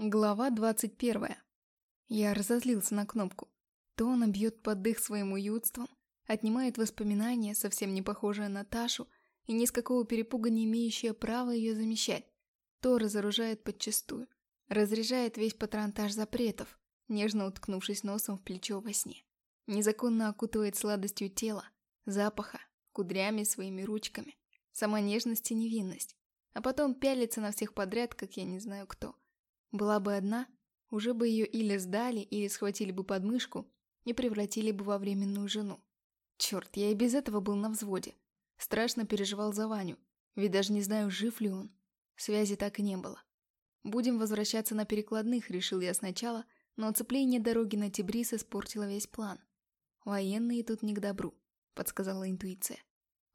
Глава 21. Я разозлился на кнопку. То она бьет под дых своим уютством, отнимает воспоминания, совсем не похожие на Ташу, и ни с какого перепуга не имеющая права ее замещать, то разоружает подчистую, разряжает весь патронтаж запретов, нежно уткнувшись носом в плечо во сне. Незаконно окутывает сладостью тела, запаха, кудрями своими ручками, сама нежность и невинность, а потом пялится на всех подряд, как я не знаю кто. Была бы одна, уже бы ее или сдали, или схватили бы под мышку и превратили бы во временную жену. Черт, я и без этого был на взводе. Страшно переживал за Ваню, ведь даже не знаю, жив ли он. Связи так и не было. Будем возвращаться на перекладных, решил я сначала, но оцепление дороги на Тибрис испортило весь план. Военные тут не к добру, подсказала интуиция.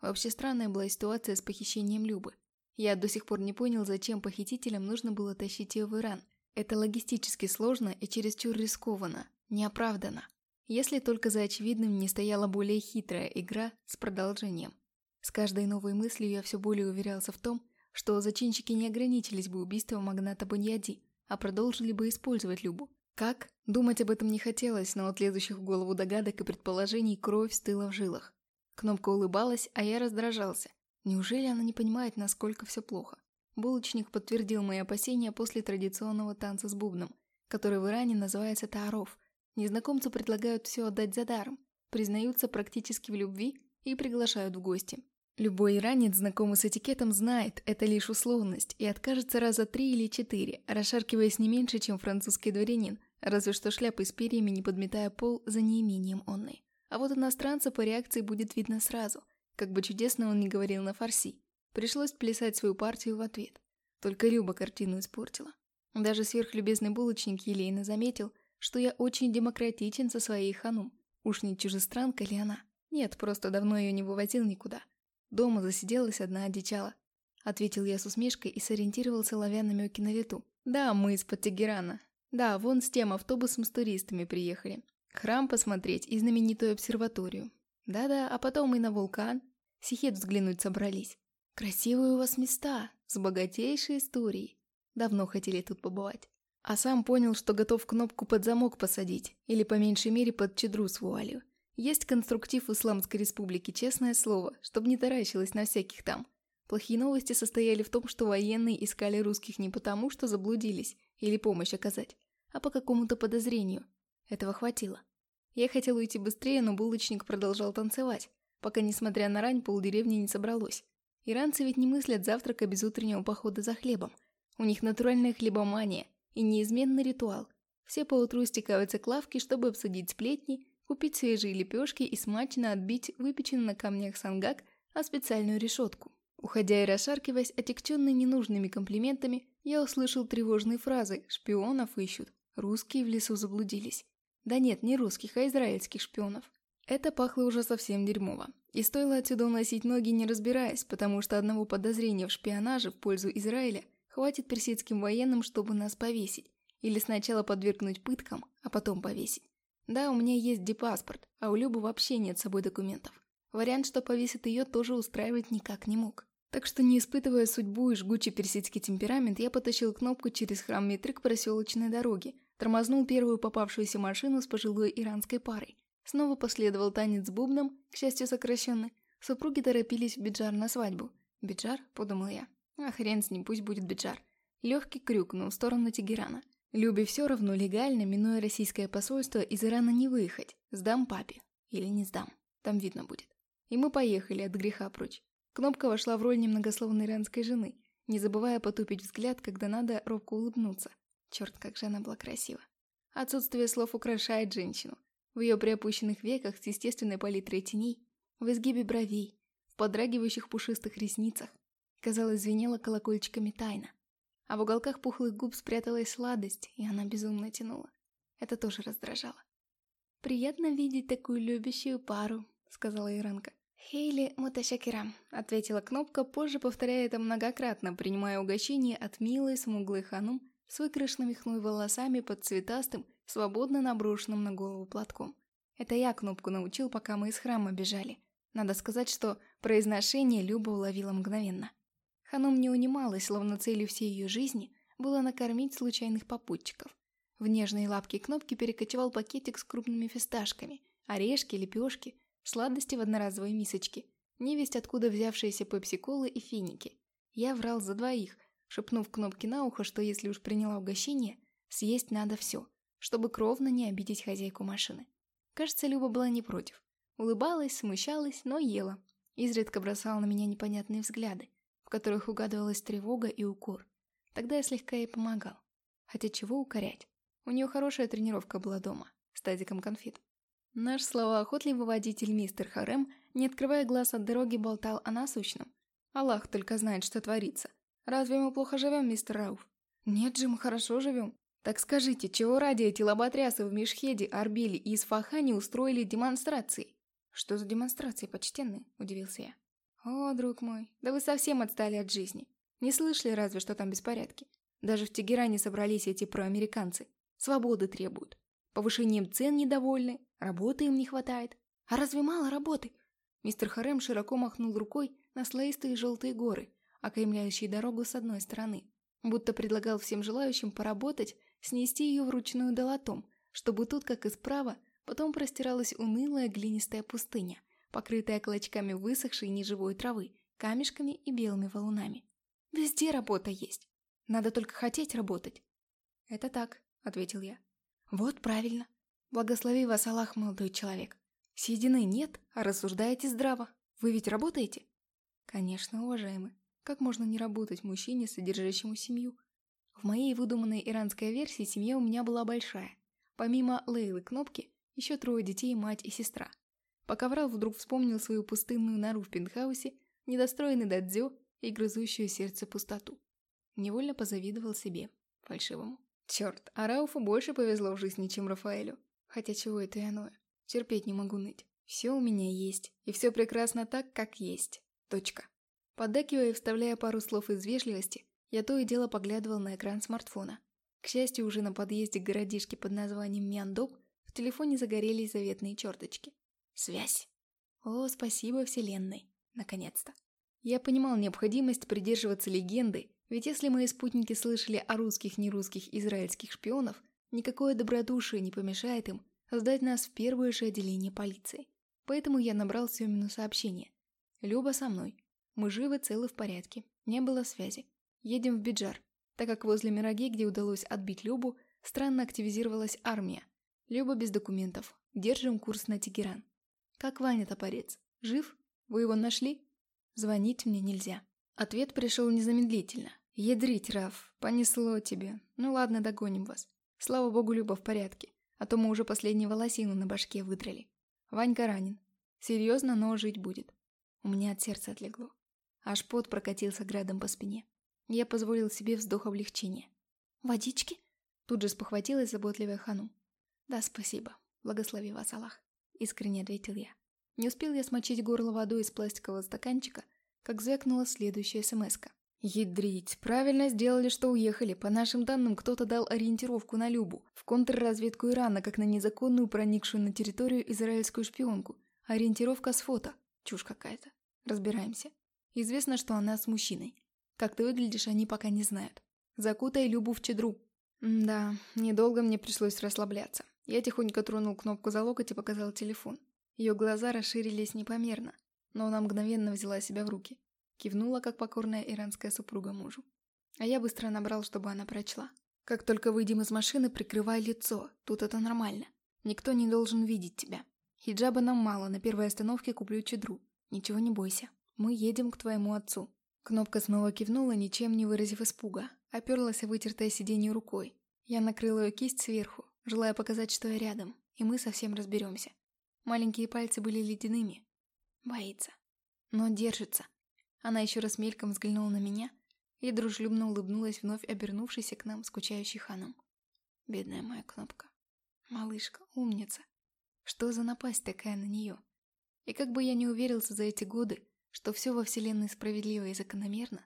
Вообще странная была ситуация с похищением Любы. Я до сих пор не понял, зачем похитителям нужно было тащить ее в Иран. Это логистически сложно и чересчур рискованно, неоправданно. Если только за очевидным не стояла более хитрая игра с продолжением. С каждой новой мыслью я все более уверялся в том, что зачинщики не ограничились бы убийством магната Баньяди, а продолжили бы использовать Любу. Как? Думать об этом не хотелось, но от лезущих в голову догадок и предположений кровь стыла в жилах. Кнопка улыбалась, а я раздражался – Неужели она не понимает, насколько все плохо? Булочник подтвердил мои опасения после традиционного танца с бубном, который в Иране называется тааров. Незнакомцу предлагают все отдать за даром, признаются практически в любви и приглашают в гости. Любой иранец, знакомый с этикетом, знает, это лишь условность, и откажется раза три или четыре, расшаркиваясь не меньше, чем французский дворянин, разве что шляпой с перьями не подметая пол за неимением онной. А вот иностранца по реакции будет видно сразу – как бы чудесно он ни говорил на фарси. Пришлось плясать свою партию в ответ. Только Люба картину испортила. Даже сверхлюбезный булочник елейно заметил, что я очень демократичен со своей ханум. Уж не чужестранка ли она? Нет, просто давно ее не вывозил никуда. Дома засиделась одна одичала. Ответил я с усмешкой и сориентировался, ловя намеки на лету. Да, мы из-под Тегерана. Да, вон с тем автобусом с туристами приехали. Храм посмотреть и знаменитую обсерваторию. Да-да, а потом и на вулкан. Сихет взглянуть собрались. Красивые у вас места, с богатейшей историей. Давно хотели тут побывать. А сам понял, что готов кнопку под замок посадить, или по меньшей мере под чедру с вуалью. Есть конструктив Исламской Республики, честное слово, чтобы не таращилось на всяких там. Плохие новости состояли в том, что военные искали русских не потому, что заблудились или помощь оказать, а по какому-то подозрению. Этого хватило. Я хотел уйти быстрее, но булочник продолжал танцевать, пока, несмотря на рань, полдеревни не собралось. Иранцы ведь не мыслят завтрака без утреннего похода за хлебом. У них натуральная хлебомания и неизменный ритуал. Все поутру стекаются к лавке, чтобы обсудить сплетни, купить свежие лепешки и смачно отбить выпеченный на камнях сангак, а специальную решетку. Уходя и расшаркиваясь, отягченный ненужными комплиментами, я услышал тревожные фразы «шпионов ищут», «русские в лесу заблудились». Да нет, не русских, а израильских шпионов. Это пахло уже совсем дерьмово. И стоило отсюда уносить ноги, не разбираясь, потому что одного подозрения в шпионаже в пользу Израиля хватит персидским военным, чтобы нас повесить. Или сначала подвергнуть пыткам, а потом повесить. Да, у меня есть депаспорт, а у Любы вообще нет с собой документов. Вариант, что повесит ее, тоже устраивать никак не мог. Так что, не испытывая судьбу и жгучий персидский темперамент, я потащил кнопку через храм Митры к проселочной дороге, Тормознул первую попавшуюся машину с пожилой иранской парой. Снова последовал танец с бубном, к счастью сокращенный. Супруги торопились в Биджар на свадьбу. «Биджар?» – подумал я. «А хрен с ним, пусть будет Биджар». Легкий крюк, но в сторону Тегерана. Любе все равно легально, минуя российское посольство, из Ирана не выехать. Сдам папе. Или не сдам. Там видно будет. И мы поехали от греха прочь. Кнопка вошла в роль немногословной иранской жены, не забывая потупить взгляд, когда надо робко улыбнуться. Черт, как же она была красива. Отсутствие слов украшает женщину. В ее приопущенных веках с естественной палитрой теней, в изгибе бровей, в подрагивающих пушистых ресницах, казалось, звенела колокольчиками тайна. А в уголках пухлых губ спряталась сладость, и она безумно тянула. Это тоже раздражало. «Приятно видеть такую любящую пару», — сказала Иранка. «Хейли Муташакирам», — ответила Кнопка, позже повторяя это многократно, принимая угощение от милой смуглой ханум, с выкрашенными хной волосами под цветастым, свободно наброшенным на голову платком. Это я кнопку научил, пока мы из храма бежали. Надо сказать, что произношение Люба уловила мгновенно. Ханум не унималась, словно целью всей ее жизни было накормить случайных попутчиков. В нежные лапки кнопки перекочевал пакетик с крупными фисташками, орешки, лепешки, сладости в одноразовой мисочке, невесть откуда взявшиеся пепси-колы и финики. Я врал за двоих, шепнув кнопки на ухо, что если уж приняла угощение, съесть надо все, чтобы кровно не обидеть хозяйку машины. Кажется, Люба была не против. Улыбалась, смущалась, но ела. Изредка бросала на меня непонятные взгляды, в которых угадывалась тревога и укор. Тогда я слегка ей помогал. Хотя чего укорять? У нее хорошая тренировка была дома, с тазиком конфет. Наш словоохотливый водитель мистер Харем, не открывая глаз от дороги, болтал о насущном. Аллах только знает, что творится. Разве мы плохо живем, мистер Рауф? Нет же, мы хорошо живем. Так скажите, чего ради эти лоботрясы в Мишхеде, Арбеле и Исфахане устроили демонстрации? Что за демонстрации, почтенные? Удивился я. О, друг мой, да вы совсем отстали от жизни. Не слышали разве, что там беспорядки? Даже в Тегеране собрались эти проамериканцы. Свободы требуют. Повышением цен недовольны, работы им не хватает. А разве мало работы? Мистер Харем широко махнул рукой на слоистые желтые горы, окаймляющие дорогу с одной стороны. Будто предлагал всем желающим поработать, снести ее вручную долотом, чтобы тут, как и справа, потом простиралась унылая глинистая пустыня, покрытая клочками высохшей неживой травы, камешками и белыми валунами. Везде работа есть. Надо только хотеть работать. Это так, ответил я. Вот правильно. Благослови вас Аллах, молодой человек. Съедены нет, а рассуждаете здраво. Вы ведь работаете? Конечно, уважаемый. Как можно не работать мужчине, содержащему семью? В моей выдуманной иранской версии семья у меня была большая. Помимо Лейлы Кнопки, еще трое детей, мать и сестра. Пока врал, вдруг вспомнил свою пустынную нору в пентхаусе, недостроенный дадзё и грызущую сердце пустоту. Невольно позавидовал себе, фальшивому. Черт, а Рауфу больше повезло в жизни, чем Рафаэлю. Хотя чего это и оно. Терпеть не могу ныть. Все у меня есть, и все прекрасно так, как есть. Точка. Поддакивая и вставляя пару слов из вежливости, я то и дело поглядывал на экран смартфона. К счастью, уже на подъезде к городишке под названием Мяндоп в телефоне загорелись заветные черточки. Связь. О, спасибо вселенной. Наконец-то. Я понимал необходимость придерживаться легенды, ведь если мои спутники слышали о русских, нерусских, израильских шпионов, никакое добродушие не помешает им сдать нас в первое же отделение полиции. Поэтому я набрал Семину сообщение. «Люба со мной. Мы живы, целы в порядке. Не было связи. Едем в Биджар, так как возле Мираги, где удалось отбить Любу, странно активизировалась армия. Люба без документов. Держим курс на Тегеран. Как Ваня Топорец? Жив? Вы его нашли?» Звонить мне нельзя. Ответ пришел незамедлительно. «Ядрить, Раф, понесло тебе. Ну ладно, догоним вас. Слава богу, Люба в порядке, а то мы уже последнюю волосину на башке выдрали. Ванька ранен. Серьезно, но жить будет». У меня от сердца отлегло. Аж пот прокатился градом по спине. Я позволил себе вздох облегчения. «Водички?» Тут же спохватилась заботливая Хану. «Да, спасибо. Благослови вас, Аллах», — искренне ответил я. Не успел я смочить горло водой из пластикового стаканчика, как звякнула следующая смс-ка. Ядрить, правильно сделали, что уехали. По нашим данным, кто-то дал ориентировку на Любу, в контрразведку Ирана, как на незаконную проникшую на территорию израильскую шпионку. Ориентировка с фото. Чушь какая-то. Разбираемся. Известно, что она с мужчиной. Как ты выглядишь, они пока не знают. Закутай Любу в чедру. Да, недолго мне пришлось расслабляться. Я тихонько тронул кнопку за локоть и показал телефон. Ее глаза расширились непомерно, но она мгновенно взяла себя в руки. Кивнула, как покорная иранская супруга мужу. А я быстро набрал, чтобы она прочла. «Как только выйдем из машины, прикрывай лицо. Тут это нормально. Никто не должен видеть тебя. Хиджаба нам мало, на первой остановке куплю чедру. Ничего не бойся. Мы едем к твоему отцу». Кнопка снова кивнула, ничем не выразив испуга. Оперлась о вытертое сиденье рукой. Я накрыла ее кисть сверху, желая показать, что я рядом, и мы совсем разберемся. Маленькие пальцы были ледяными. Боится. Но держится. Она еще раз мельком взглянула на меня и дружелюбно улыбнулась вновь обернувшейся к нам скучающей ханом. Бедная моя кнопка. Малышка, умница. Что за напасть такая на нее? И как бы я не уверился за эти годы, что все во вселенной справедливо и закономерно,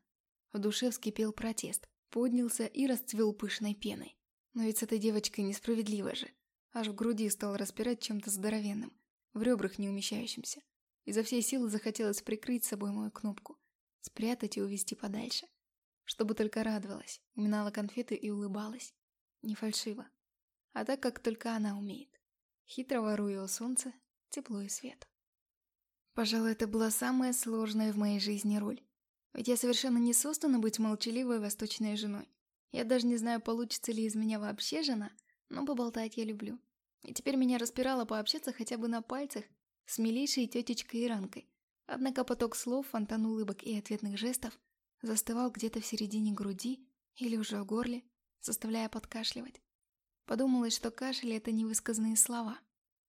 в душе вскипел протест, поднялся и расцвел пышной пеной. Но ведь с этой девочкой несправедливо же. Аж в груди стал распирать чем-то здоровенным, в ребрах не умещающимся. Изо всей силы захотелось прикрыть собой мою кнопку, спрятать и увести подальше. чтобы только радовалась, уминала конфеты и улыбалась. Не фальшиво. А так, как только она умеет. Хитро воруя у солнца тепло и свет. Пожалуй, это была самая сложная в моей жизни роль. Ведь я совершенно не создана быть молчаливой восточной женой. Я даже не знаю, получится ли из меня вообще жена, но поболтать я люблю. И теперь меня распирало пообщаться хотя бы на пальцах с милейшей тетечкой Иранкой. Однако поток слов, фонтан улыбок и ответных жестов застывал где-то в середине груди или уже в горле, заставляя подкашливать. Подумалось, что кашель — это невысказанные слова.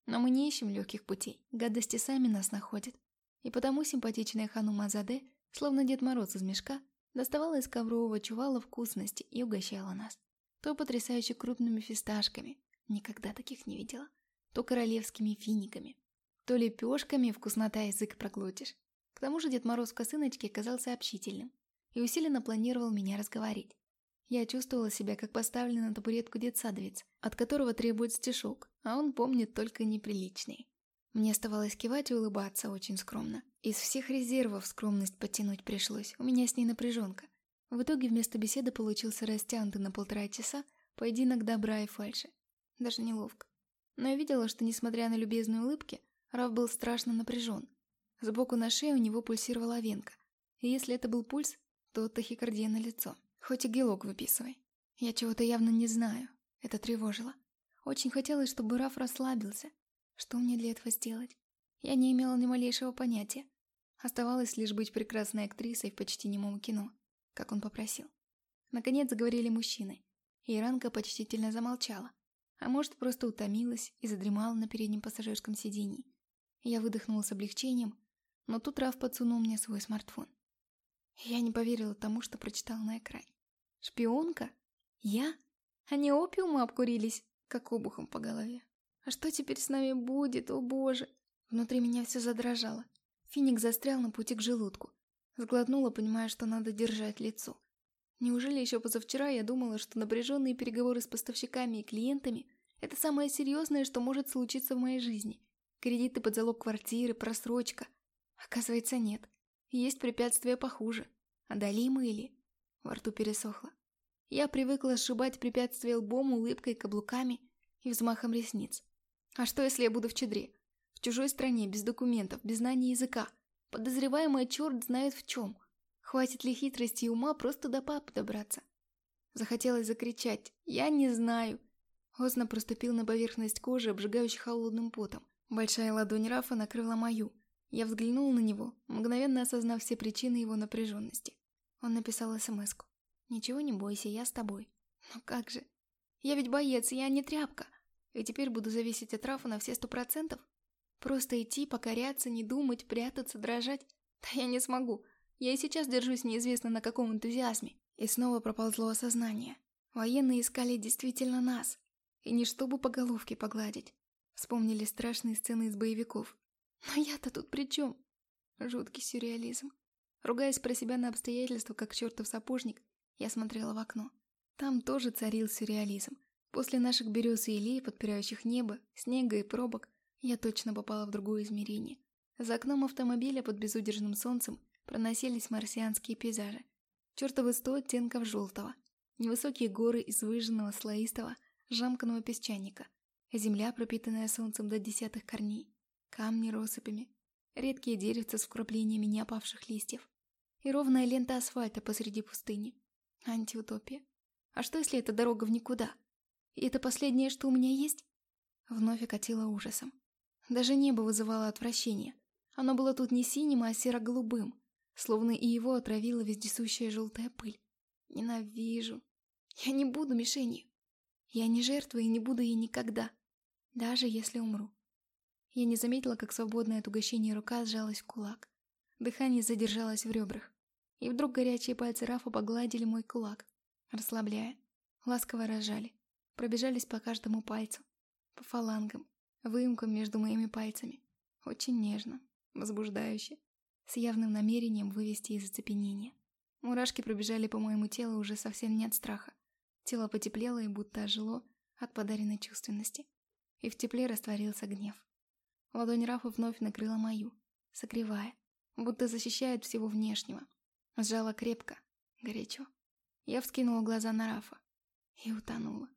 Но мы не ищем легких путей, гадости сами нас находят. И потому симпатичная Ханума Заде, словно Дед Мороз из мешка, доставала из коврового чувала вкусности и угощала нас. То потрясающе крупными фисташками, никогда таких не видела, то королевскими финиками, то лепешками, вкуснота язык проглотишь. К тому же Дед Мороз в косыночке казался общительным и усиленно планировал меня разговорить. Я чувствовала себя как поставленный на табуретку детсадовец, от которого требует стишок, а он помнит только неприличный. Мне оставалось кивать и улыбаться очень скромно. Из всех резервов скромность подтянуть пришлось, у меня с ней напряженка. В итоге вместо беседы получился растянутый на полтора часа поединок добра и фальши. Даже неловко. Но я видела, что, несмотря на любезные улыбки, Раф был страшно напряжен. Сбоку на шее у него пульсировала венка. И если это был пульс, то тахикардия на лицо. Хоть и гелок выписывай. Я чего-то явно не знаю. Это тревожило. Очень хотелось, чтобы Раф расслабился, что мне для этого сделать? Я не имела ни малейшего понятия. Оставалось лишь быть прекрасной актрисой в почти немом кино, как он попросил. Наконец заговорили мужчины, и Иранка почтительно замолчала, а может просто утомилась и задремала на переднем пассажирском сиденье. Я выдохнула с облегчением, но тут Раф подсунул мне свой смартфон. Я не поверила тому, что прочитала на экране. Шпионка? Я? Они опиумы обкурились, как обухом по голове. А что теперь с нами будет, о боже? Внутри меня все задрожало. Финик застрял на пути к желудку. Сглотнула, понимая, что надо держать лицо. Неужели еще позавчера я думала, что напряженные переговоры с поставщиками и клиентами – это самое серьезное, что может случиться в моей жизни? Кредиты под залог квартиры, просрочка. Оказывается, нет. Есть препятствия похуже. Одолимые ли? Во рту пересохло. Я привыкла сшибать препятствия лбом, улыбкой, каблуками и взмахом ресниц. А что, если я буду в Чедре? В чужой стране, без документов, без знания языка. Подозреваемая черт знает в чем. Хватит ли хитрости и ума просто до папы добраться? Захотелось закричать «Я не знаю!». Озно проступил на поверхность кожи, обжигающий холодным потом. Большая ладонь Рафа накрыла мою. Я взглянул на него, мгновенно осознав все причины его напряженности. Он написал смс -ку. «Ничего не бойся, я с тобой». Но как же? Я ведь боец, я не тряпка. И теперь буду зависеть от Рафа на все сто процентов? Просто идти, покоряться, не думать, прятаться, дрожать? Да я не смогу. Я и сейчас держусь неизвестно на каком энтузиазме. И снова проползло осознание. Военные искали действительно нас. И не чтобы по головке погладить. Вспомнили страшные сцены из боевиков. Но я-то тут при чем? Жуткий сюрреализм. Ругаясь про себя на обстоятельства, как чертов сапожник, я смотрела в окно. Там тоже царил сюрреализм. После наших берез и елей, подпирающих небо, снега и пробок, я точно попала в другое измерение. За окном автомобиля под безудержным солнцем проносились марсианские пейзажи. Чертовы сто оттенков желтого. Невысокие горы из выжженного слоистого, жамканного песчаника. Земля, пропитанная солнцем до десятых корней. Камни россыпями. Редкие деревца с вкраплениями неопавших листьев. И ровная лента асфальта посреди пустыни. Антиутопия. А что, если это дорога в никуда? И это последнее, что у меня есть? Вновь окатило ужасом. Даже небо вызывало отвращение. Оно было тут не синим, а серо-голубым, словно и его отравила вездесущая желтая пыль. Ненавижу. Я не буду мишенью. Я не жертва и не буду ей никогда, даже если умру. Я не заметила, как свободная от угощения рука сжалась в кулак. Дыхание задержалось в ребрах. И вдруг горячие пальцы Рафа погладили мой кулак, расслабляя, ласково разжали пробежались по каждому пальцу, по фалангам, выемкам между моими пальцами. Очень нежно, возбуждающе, с явным намерением вывести из оцепенения. Мурашки пробежали по моему телу уже совсем не от страха. Тело потеплело и будто ожило от подаренной чувственности. И в тепле растворился гнев. Ладонь Рафа вновь накрыла мою, согревая, будто защищает всего внешнего. Сжала крепко, горячо. Я вскинула глаза на Рафа и утонула.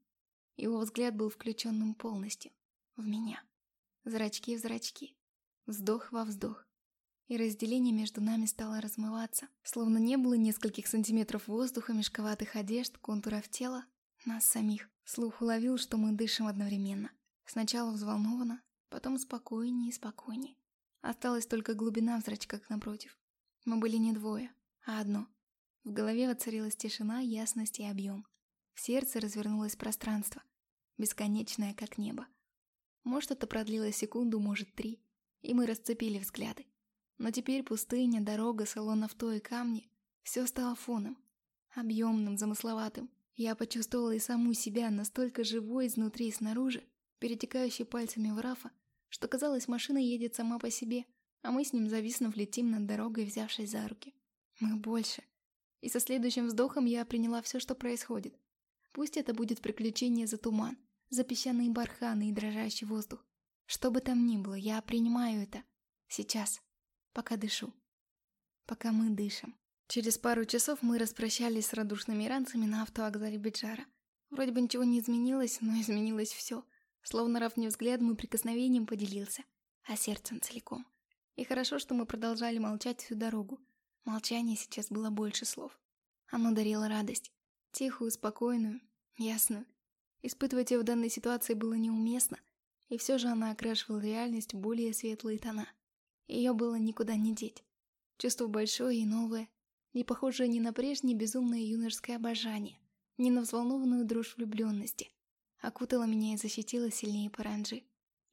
Его взгляд был включенным полностью. В меня. Зрачки в зрачки. Вздох во вздох. И разделение между нами стало размываться, словно не было нескольких сантиметров воздуха, мешковатых одежд, контуров тела, нас самих. Слух уловил, что мы дышим одновременно. Сначала взволнованно, потом спокойнее и спокойнее. Осталась только глубина в зрачках напротив. Мы были не двое, а одно. В голове воцарилась тишина, ясность и объем. В сердце развернулось пространство, бесконечное, как небо. Может, это продлилось секунду, может, три, и мы расцепили взгляды. Но теперь пустыня, дорога, салон авто и камни — все стало фоном. Объемным, замысловатым. Я почувствовала и саму себя настолько живой изнутри и снаружи, перетекающей пальцами в Рафа, что казалось, машина едет сама по себе, а мы с ним зависнув летим над дорогой, взявшись за руки. Мы больше. И со следующим вздохом я приняла все, что происходит. Пусть это будет приключение за туман, за песчаные барханы и дрожащий воздух. Что бы там ни было, я принимаю это. Сейчас. Пока дышу. Пока мы дышим. Через пару часов мы распрощались с радушными иранцами на автовокзале Биджара. Вроде бы ничего не изменилось, но изменилось все. Словно равный взглядом и прикосновением поделился, а сердцем целиком. И хорошо, что мы продолжали молчать всю дорогу. Молчание сейчас было больше слов. Оно дарило радость. Тихую, спокойную, ясную. Испытывать ее в данной ситуации было неуместно, и все же она окрашивала реальность в более светлые тона. Ее было никуда не деть. Чувство большое и новое, не похожее ни на прежнее безумное юношеское обожание, ни на взволнованную дрожь влюбленности. Окутало меня и защитило сильнее паранджи.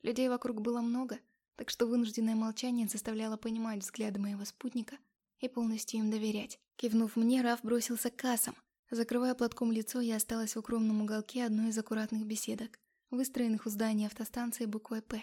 Людей вокруг было много, так что вынужденное молчание заставляло понимать взгляды моего спутника и полностью им доверять. Кивнув мне, Раф бросился к кассам, Закрывая платком лицо, я осталась в укромном уголке одной из аккуратных беседок, выстроенных у здания автостанции буквой «П».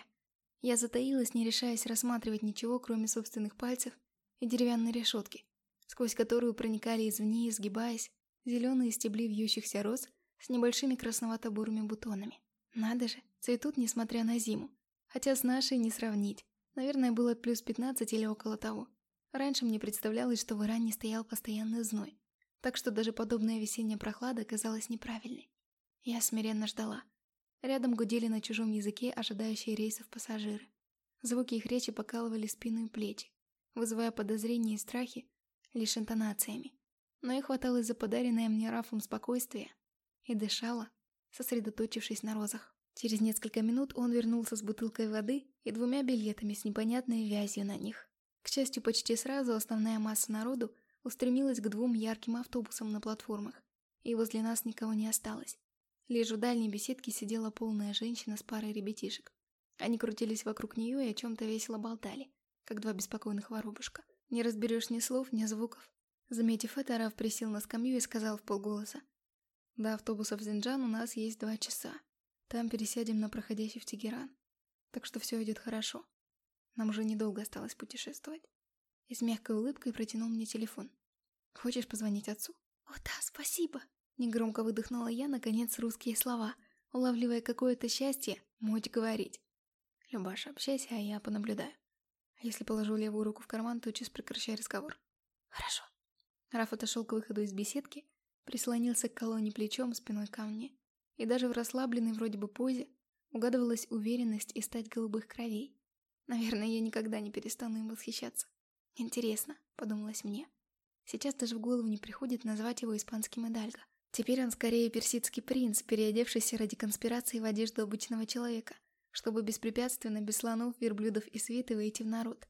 Я затаилась, не решаясь рассматривать ничего, кроме собственных пальцев и деревянной решетки, сквозь которую проникали извне, изгибаясь, зеленые стебли вьющихся роз с небольшими красновато-бурыми бутонами. Надо же, цветут, несмотря на зиму. Хотя с нашей не сравнить. Наверное, было плюс 15 или около того. Раньше мне представлялось, что в Иране стоял постоянный зной так что даже подобная весенняя прохлада казалась неправильной. Я смиренно ждала. Рядом гудели на чужом языке ожидающие рейсов пассажиры. Звуки их речи покалывали спину и плечи, вызывая подозрения и страхи лишь интонациями. Но я хваталась за подаренное мне Рафом спокойствие и дышала, сосредоточившись на розах. Через несколько минут он вернулся с бутылкой воды и двумя билетами с непонятной вязью на них. К счастью, почти сразу основная масса народу устремилась к двум ярким автобусам на платформах, и возле нас никого не осталось. Лишь в дальней беседке сидела полная женщина с парой ребятишек. Они крутились вокруг нее и о чем-то весело болтали, как два беспокойных воробушка. Не разберешь ни слов, ни звуков. Заметив это, Раф присел на скамью и сказал в полголоса. «До автобуса в Зинджан у нас есть два часа. Там пересядем на проходящий в Тегеран. Так что все идет хорошо. Нам уже недолго осталось путешествовать» и с мягкой улыбкой протянул мне телефон. «Хочешь позвонить отцу?» «О да, спасибо!» Негромко выдохнула я, наконец, русские слова, улавливая какое-то счастье, мочь говорить. «Любаша, общайся, а я понаблюдаю. А если положу левую руку в карман, то час прекращай разговор». «Хорошо». Раф отошел к выходу из беседки, прислонился к колонне плечом, спиной ко мне, и даже в расслабленной вроде бы позе угадывалась уверенность и стать голубых кровей. Наверное, я никогда не перестану им восхищаться. Интересно, подумалось мне. Сейчас даже в голову не приходит назвать его испанским Эдальго. Теперь он скорее персидский принц, переодевшийся ради конспирации в одежду обычного человека, чтобы беспрепятственно, без слонов, верблюдов и свиты выйти в народ.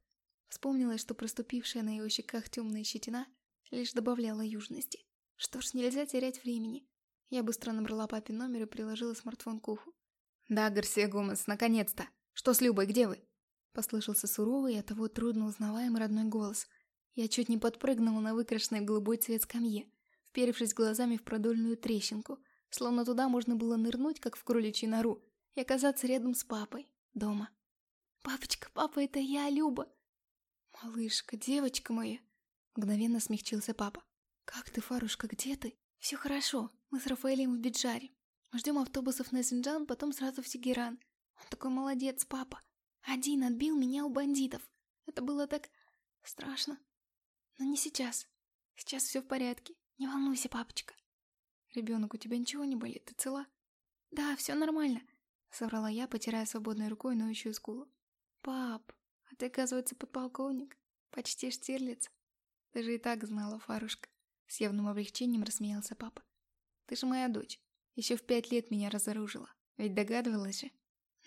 Вспомнилось, что проступившая на его щеках темная щетина лишь добавляла южности. Что ж, нельзя терять времени. Я быстро набрала папин номер и приложила смартфон к уху. «Да, Гарсия Гомес, наконец-то! Что с Любой, где вы?» Послышался суровый и оттого трудно узнаваемый родной голос. Я чуть не подпрыгнула на выкрашенной в голубой цвет скамье, вперевшись глазами в продольную трещинку, словно туда можно было нырнуть, как в кроличью нору, и оказаться рядом с папой, дома. «Папочка, папа, это я, Люба!» «Малышка, девочка моя!» Мгновенно смягчился папа. «Как ты, Фарушка, где ты?» «Все хорошо, мы с Рафаэлем в Биджаре. Ждем автобусов на Синджан, потом сразу в Тегеран. Он такой молодец, папа. Один отбил меня у бандитов. Это было так страшно. Но не сейчас. Сейчас все в порядке. Не волнуйся, папочка. «Ребенок, у тебя ничего не болит? Ты цела?» «Да, все нормально», — соврала я, потирая свободной рукой ноющую скулу. «Пап, а ты, оказывается, подполковник. Почти Штирлиц. Ты же и так знала, Фарушка». С явным облегчением рассмеялся папа. «Ты же моя дочь. Еще в пять лет меня разоружила. Ведь догадывалась же.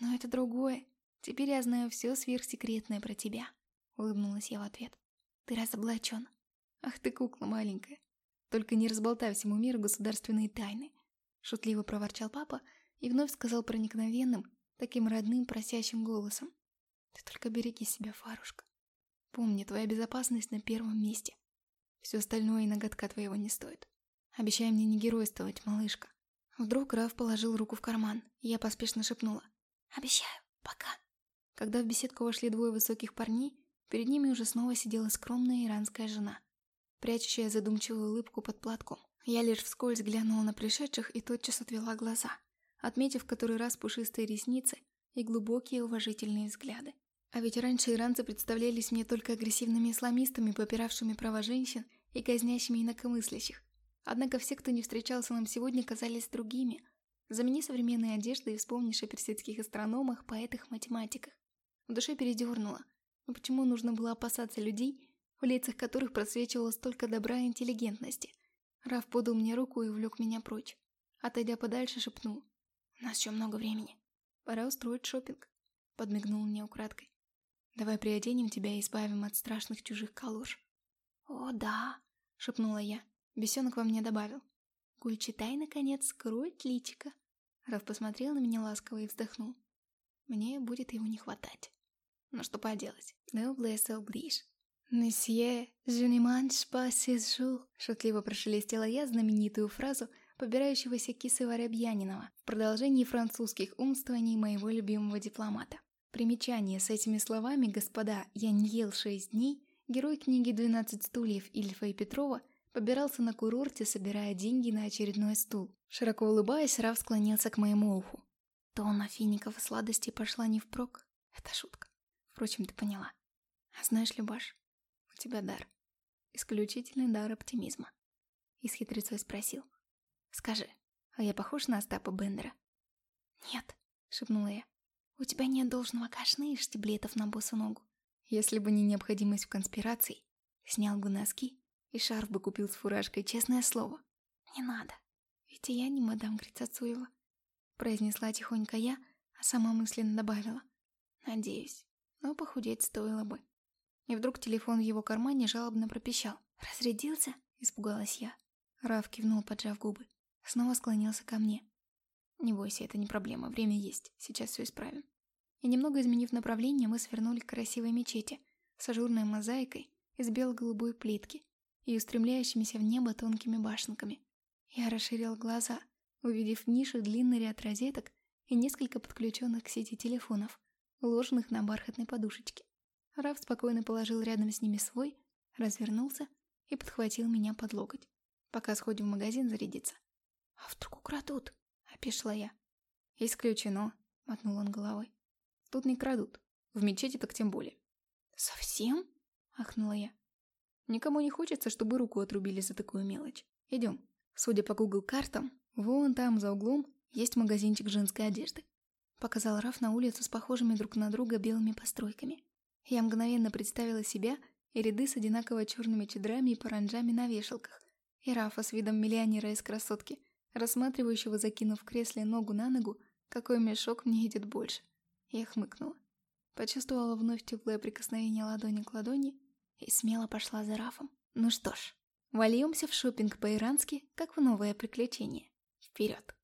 Но это другое. Теперь я знаю все сверхсекретное про тебя», — улыбнулась я в ответ. «Ты разоблачен. Ах ты кукла маленькая. Только не разболтай всему миру государственные тайны», — шутливо проворчал папа и вновь сказал проникновенным, таким родным, просящим голосом. «Ты только береги себя, Фарушка. Помни, твоя безопасность на первом месте. Все остальное и ноготка твоего не стоит. Обещай мне не геройствовать, малышка». Вдруг Раф положил руку в карман, и я поспешно шепнула. «Обещаю, пока». Когда в беседку вошли двое высоких парней, перед ними уже снова сидела скромная иранская жена, прячущая задумчивую улыбку под платком. Я лишь вскользь глянула на пришедших и тотчас отвела глаза, отметив который раз пушистые ресницы и глубокие уважительные взгляды. А ведь раньше иранцы представлялись мне только агрессивными исламистами, попиравшими права женщин и казнящими инакомыслящих. Однако все, кто не встречался нам сегодня, казались другими. Замени современные одежды и вспомнишь о персидских астрономах, поэтах, математиках. В душе передернуло. Но почему нужно было опасаться людей, в лицах которых просвечивало столько добра и интеллигентности? Раф подал мне руку и увлек меня прочь. Отойдя подальше, шепнул. «У нас еще много времени. Пора устроить шопинг. Подмигнул мне украдкой. «Давай приоденем тебя и избавим от страшных чужих калош». «О, да», — шепнула я. Бесенок во мне добавил. «Гульчатай, наконец, скроет личика». Раф посмотрел на меня ласково и вздохнул. Мне будет его не хватать. Но что поделать. «Месье, je ne mange pas ces jours», шутливо прошелестела я знаменитую фразу побирающегося кисы Воробьянинова в продолжении французских умствований моего любимого дипломата. Примечание с этими словами, господа, я не ел шесть дней, герой книги «12 стульев» Ильфа и Петрова – Побирался на курорте, собирая деньги на очередной стул. Широко улыбаясь, Раф склонился к моему уху. Тонна фиников и сладостей пошла не впрок. Это шутка. Впрочем, ты поняла. А знаешь, Любаш, у тебя дар. Исключительный дар оптимизма. И с хитрецой спросил. Скажи, а я похож на Остапа Бендера? Нет, шепнула я. У тебя нет должного кашны и штиблетов на босу ногу. Если бы не необходимость в конспирации, снял бы носки и шарф бы купил с фуражкой, честное слово. Не надо. Ведь я не мадам Грицацуева. Произнесла тихонько я, а сама мысленно добавила. Надеюсь, но похудеть стоило бы. И вдруг телефон в его кармане жалобно пропищал. «Разрядился?» – испугалась я. Раф кивнул, поджав губы. Снова склонился ко мне. «Не бойся, это не проблема, время есть, сейчас все исправим». И немного изменив направление, мы свернули к красивой мечети с ажурной мозаикой из бело-голубой плитки, и устремляющимися в небо тонкими башенками. Я расширил глаза, увидев в нише длинный ряд розеток и несколько подключенных к сети телефонов, уложенных на бархатной подушечке. Раф спокойно положил рядом с ними свой, развернулся и подхватил меня под локоть. Пока сходим в магазин зарядиться. «А вдруг украдут?» — опешила я. «Исключено», — мотнул он головой. «Тут не крадут. В мечети так тем более». «Совсем?» — ахнула я. Никому не хочется, чтобы руку отрубили за такую мелочь. Идем. Судя по Google картам, вон там за углом есть магазинчик женской одежды. Показал Раф на улицу с похожими друг на друга белыми постройками. Я мгновенно представила себя и ряды с одинаково черными чедрами и паранджами на вешалках. И Рафа с видом миллионера из красотки, рассматривающего, закинув в кресле ногу на ногу, какой мешок мне идет больше. Я хмыкнула. Почувствовала вновь теплое прикосновение ладони к ладони и смело пошла за Рафом. Ну что ж, вольемся в шопинг по-ирански, как в новое приключение. Вперед!